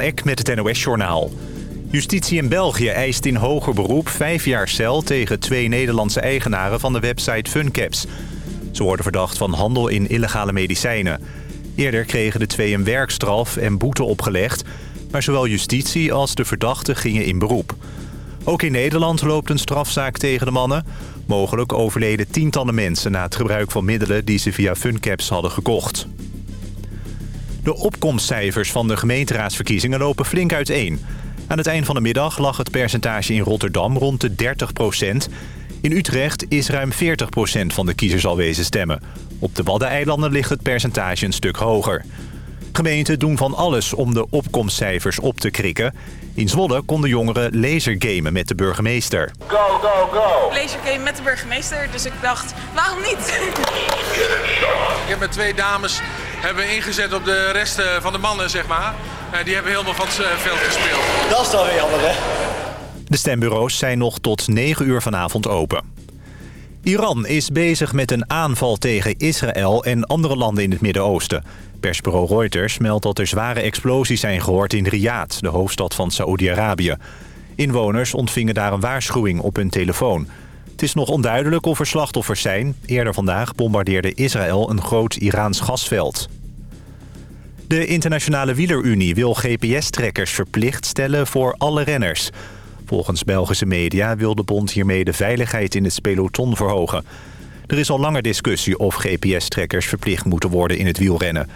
Ek met het NOS-journaal. Justitie in België eist in hoger beroep vijf jaar cel... tegen twee Nederlandse eigenaren van de website Funcaps. Ze worden verdacht van handel in illegale medicijnen. Eerder kregen de twee een werkstraf en boete opgelegd... maar zowel justitie als de verdachten gingen in beroep. Ook in Nederland loopt een strafzaak tegen de mannen. Mogelijk overleden tientallen mensen na het gebruik van middelen... die ze via Funcaps hadden gekocht. De opkomstcijfers van de gemeenteraadsverkiezingen lopen flink uiteen. Aan het eind van de middag lag het percentage in Rotterdam rond de 30 procent. In Utrecht is ruim 40 procent van de kiezers al wezen stemmen. Op de Waddeneilanden ligt het percentage een stuk hoger. Gemeenten doen van alles om de opkomstcijfers op te krikken. In Zwolle konden jongeren lasergamen met de burgemeester. Go, go, go! Lasergame met de burgemeester, dus ik dacht, waarom niet? Ik heb met twee dames hebben we ingezet op de rest eh, van de mannen, zeg maar. En die hebben helemaal van het eh, veld gespeeld. Dat is dan weer jammer, hè? De stembureaus zijn nog tot 9 uur vanavond open. Iran is bezig met een aanval tegen Israël en andere landen in het Midden-Oosten. Persbureau Reuters meldt dat er zware explosies zijn gehoord in Riyadh, de hoofdstad van Saoedi-Arabië. Inwoners ontvingen daar een waarschuwing op hun telefoon. Het is nog onduidelijk of er slachtoffers zijn. Eerder vandaag bombardeerde Israël een groot Iraans gasveld. De Internationale Wielerunie wil GPS-trekkers verplicht stellen voor alle renners. Volgens Belgische media wil de bond hiermee de veiligheid in het peloton verhogen. Er is al langer discussie of GPS-trekkers verplicht moeten worden in het wielrennen.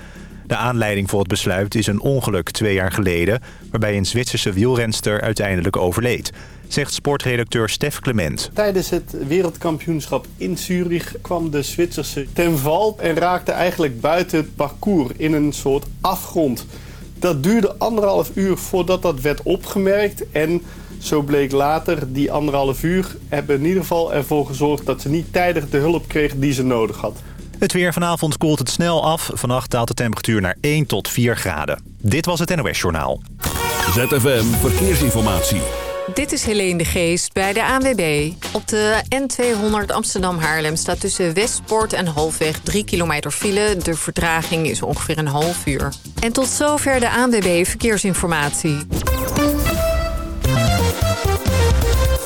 De aanleiding voor het besluit is een ongeluk twee jaar geleden... waarbij een Zwitserse wielrenster uiteindelijk overleed zegt sportredacteur Stef Clement. Tijdens het wereldkampioenschap in Zurich kwam de Zwitserse ten val... en raakte eigenlijk buiten het parcours in een soort afgrond. Dat duurde anderhalf uur voordat dat werd opgemerkt... en zo bleek later, die anderhalf uur hebben in ieder geval ervoor gezorgd... dat ze niet tijdig de hulp kreeg die ze nodig had. Het weer vanavond koelt het snel af. Vannacht daalt de temperatuur naar 1 tot 4 graden. Dit was het NOS Journaal. ZFM Verkeersinformatie. Dit is Helene de Geest bij de ANWB. Op de N200 Amsterdam-Haarlem staat tussen Westpoort en Halfweg 3 kilometer file. De vertraging is ongeveer een half uur. En tot zover de ANWB Verkeersinformatie.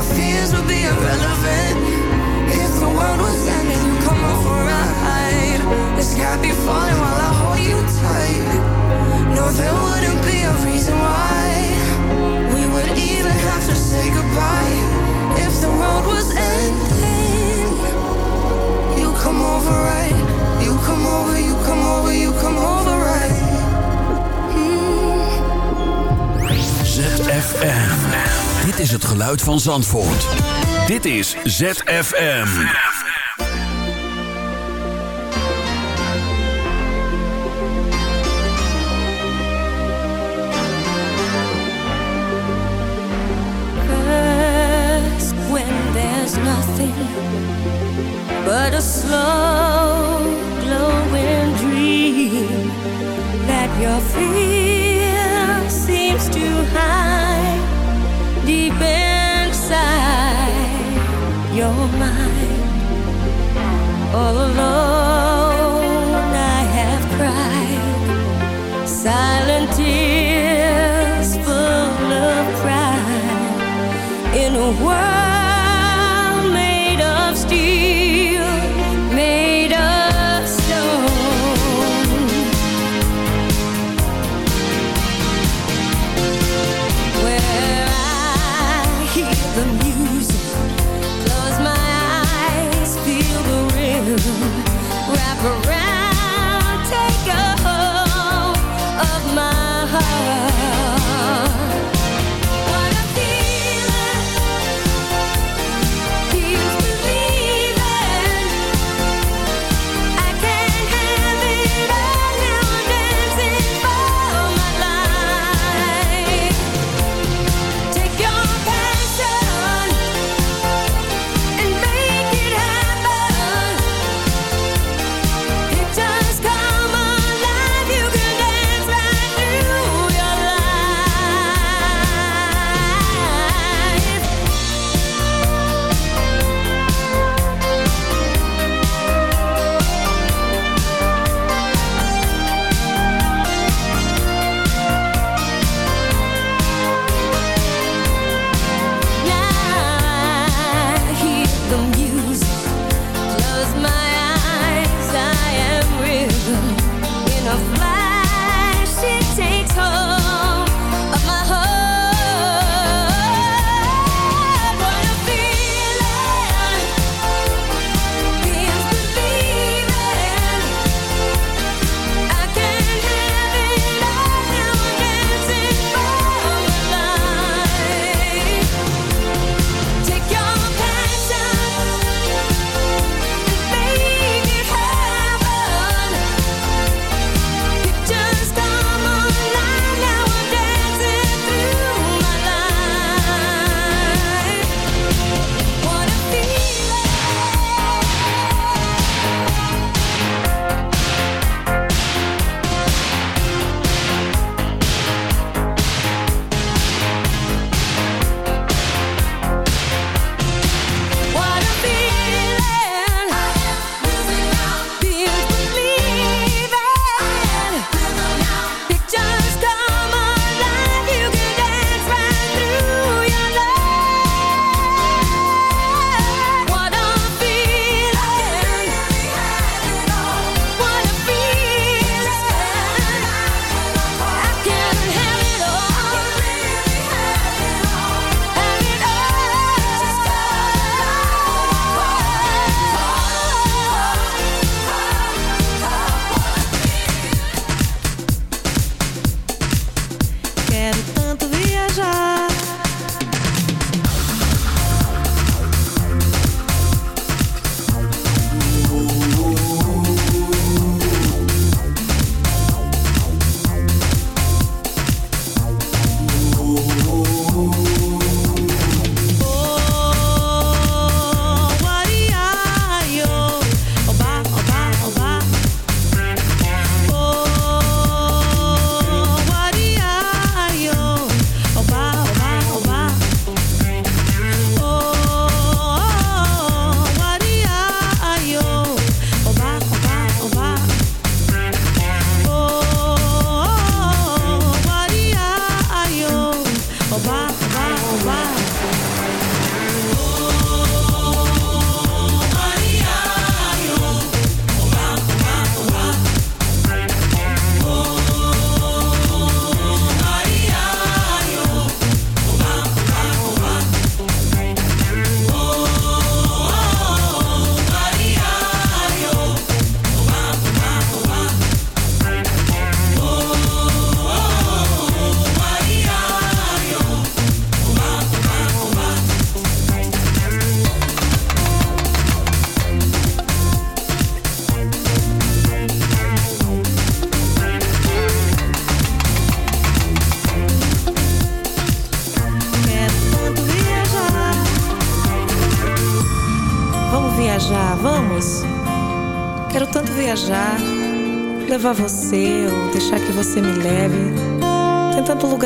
our fears would be irrelevant. If the world was ending, you come over, right? The sky be falling while I hold you tight. No, there wouldn't be a reason why we would even have to say goodbye. If the world was ending, you come over, right? You come over, you come over, you come over, right? Hmm. ZFM. Is het geluid van Zandvoort. Dit is ZFM. First, there's nothing but a slow glowing dream that your fear mind. All alone,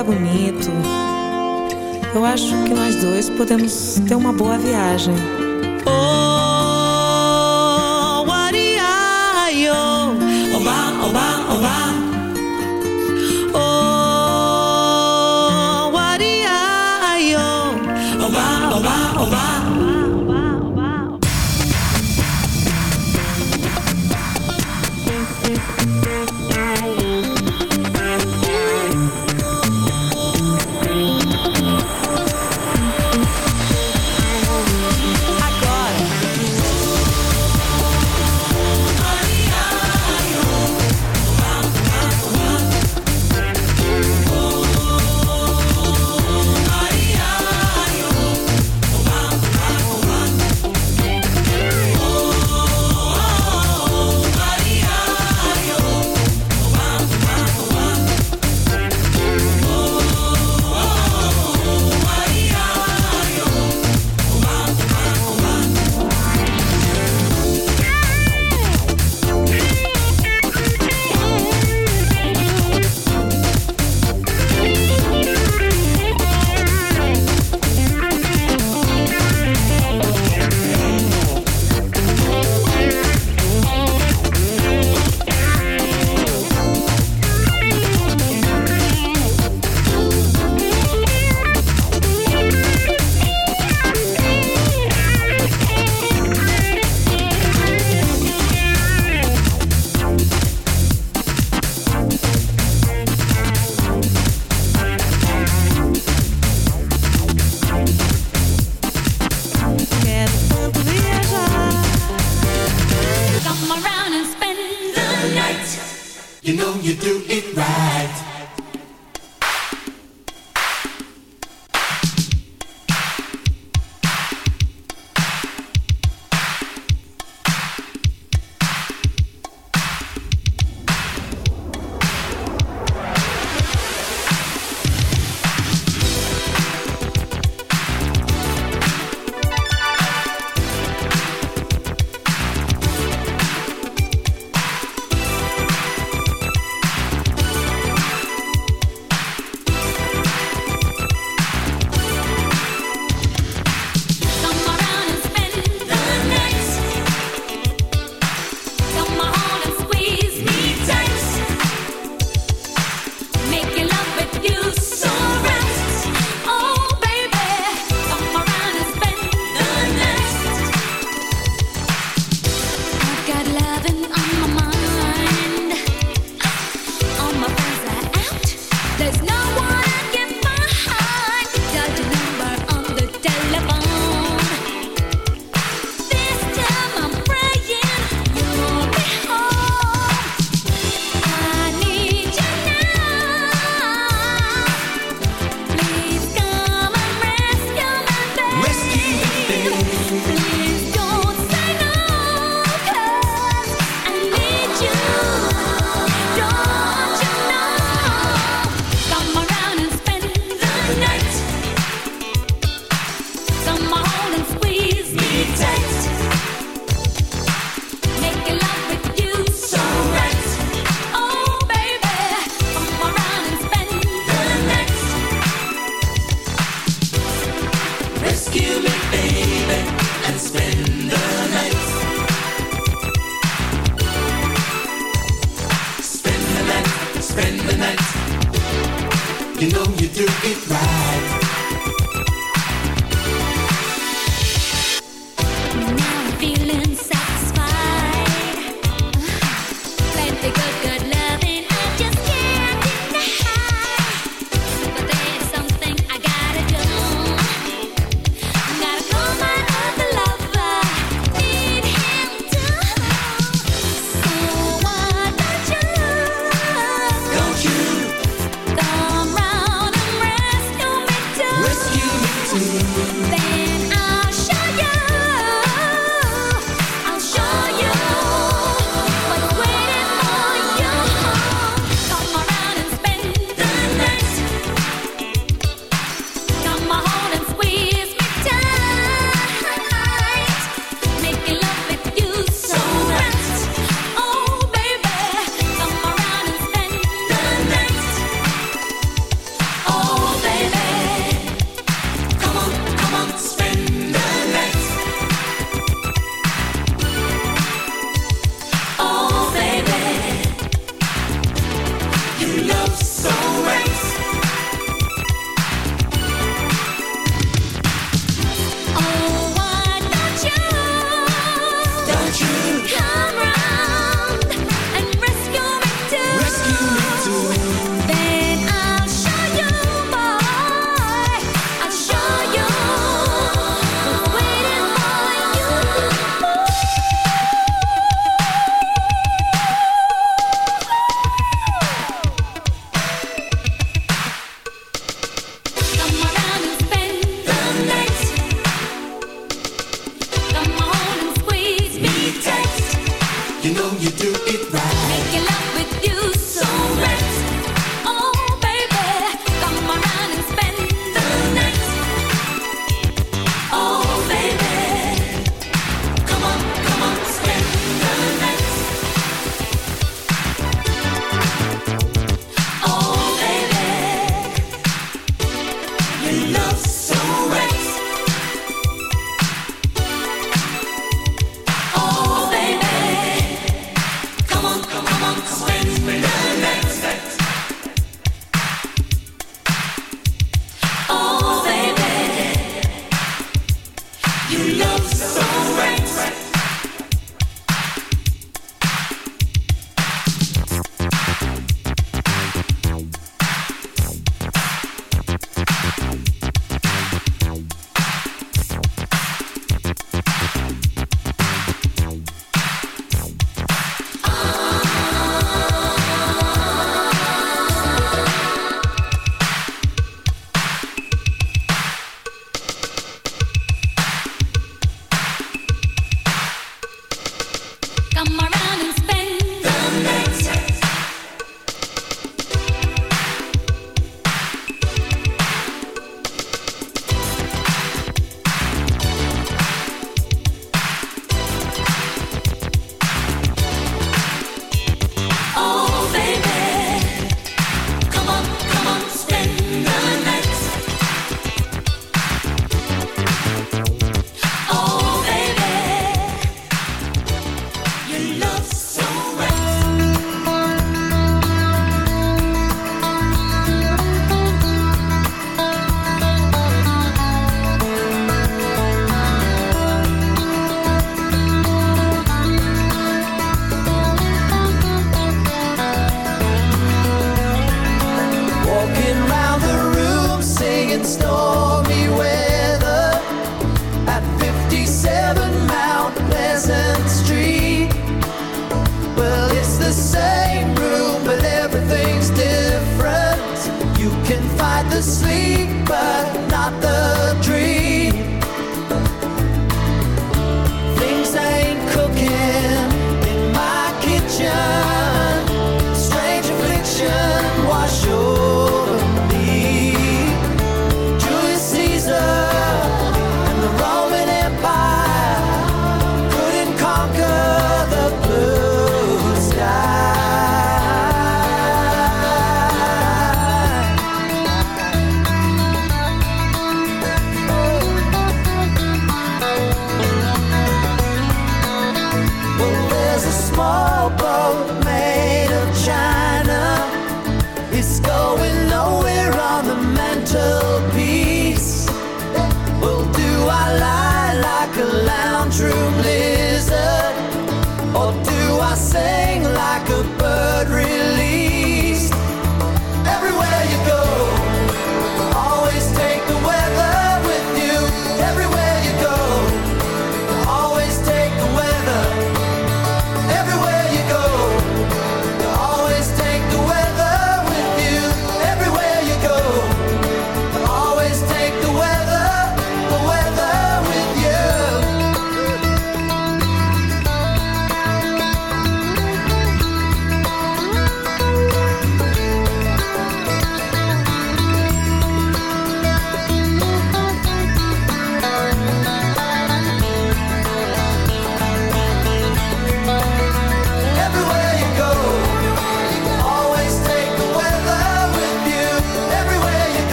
lugar bonito. Eu acho que nós dois podemos ter uma boa viagem. Oh, what oh, oba, oba. You can fight the sleep, but not the dream.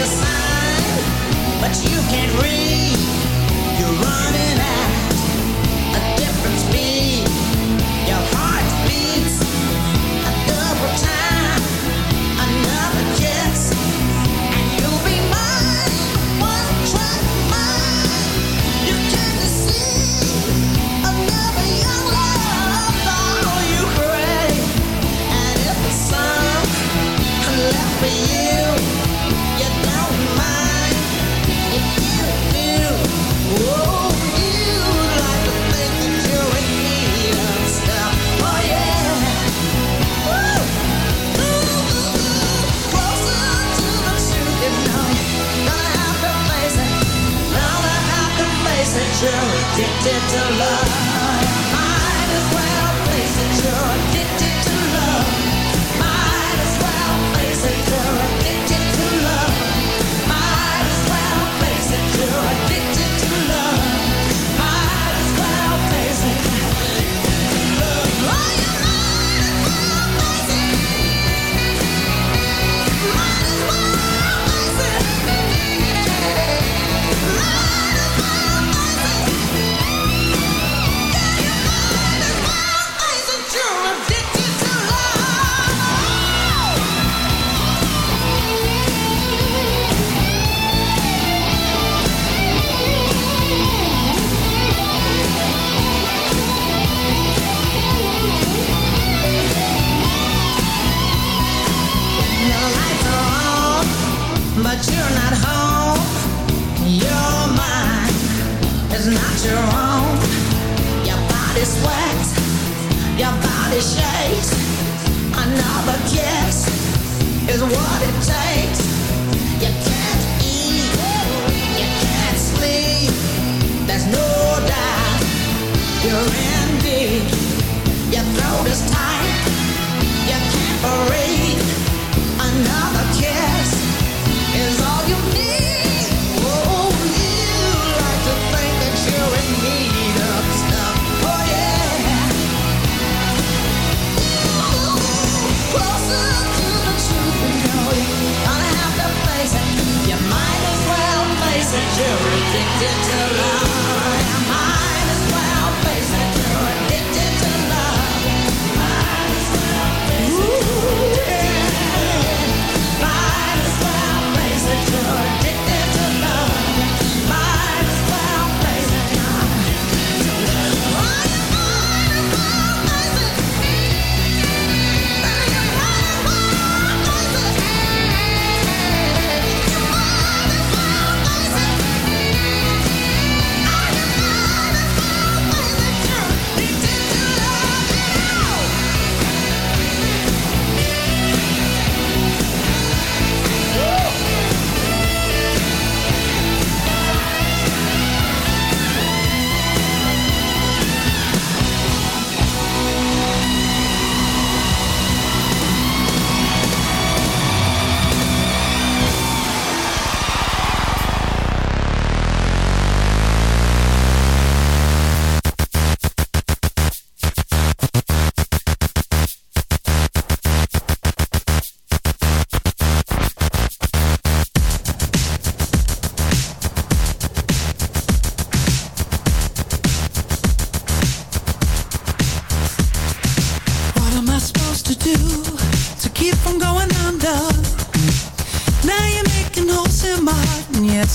a sign, but you can't read. You're running.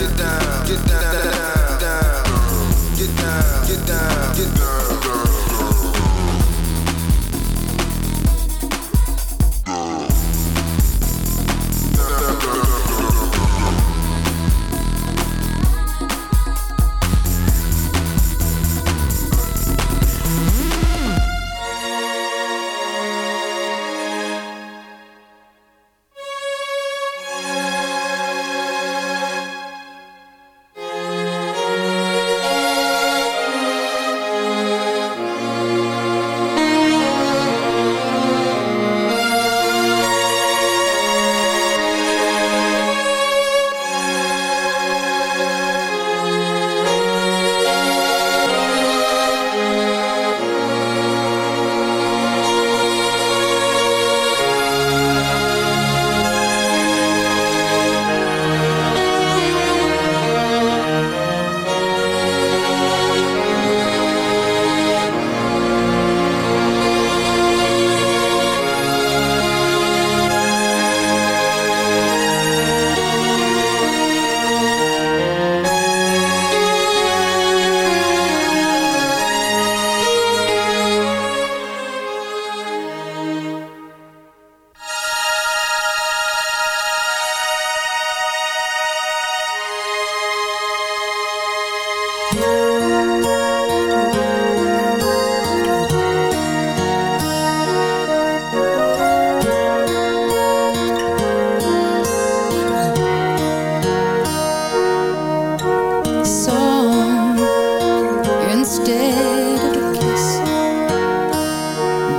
Get down,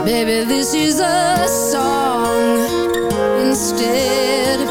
Baby, this is a song instead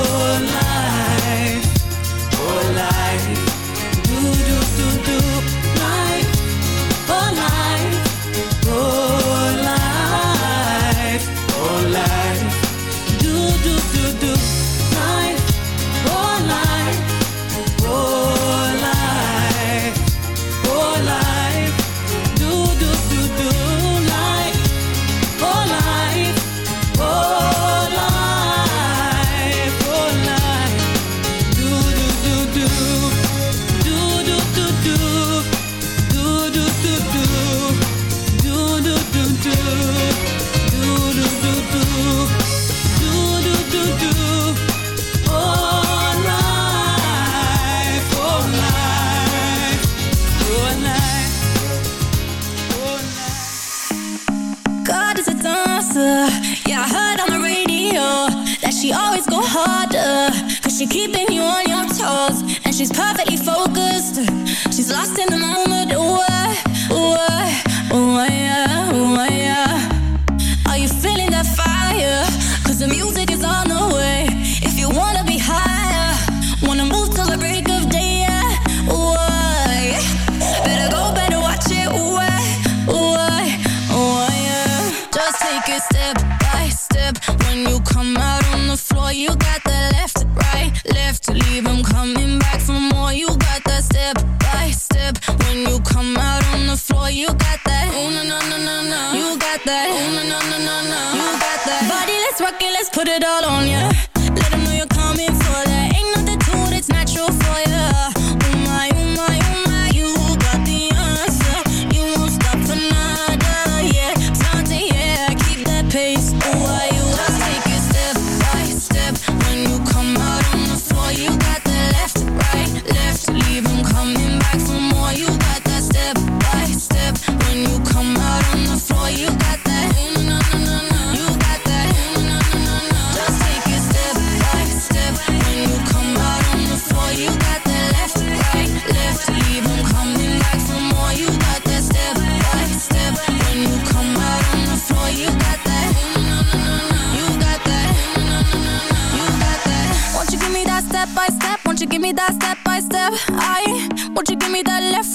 it all on ya. Let them know you're coming for that. Ain't nothing to it, it's natural for ya.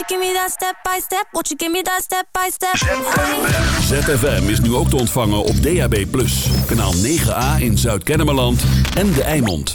you give me that step by step? Won't you give me that step by step? ZFM is nu ook te ontvangen op DAB+. Kanaal 9A in Zuid-Kennemerland en De Eimond.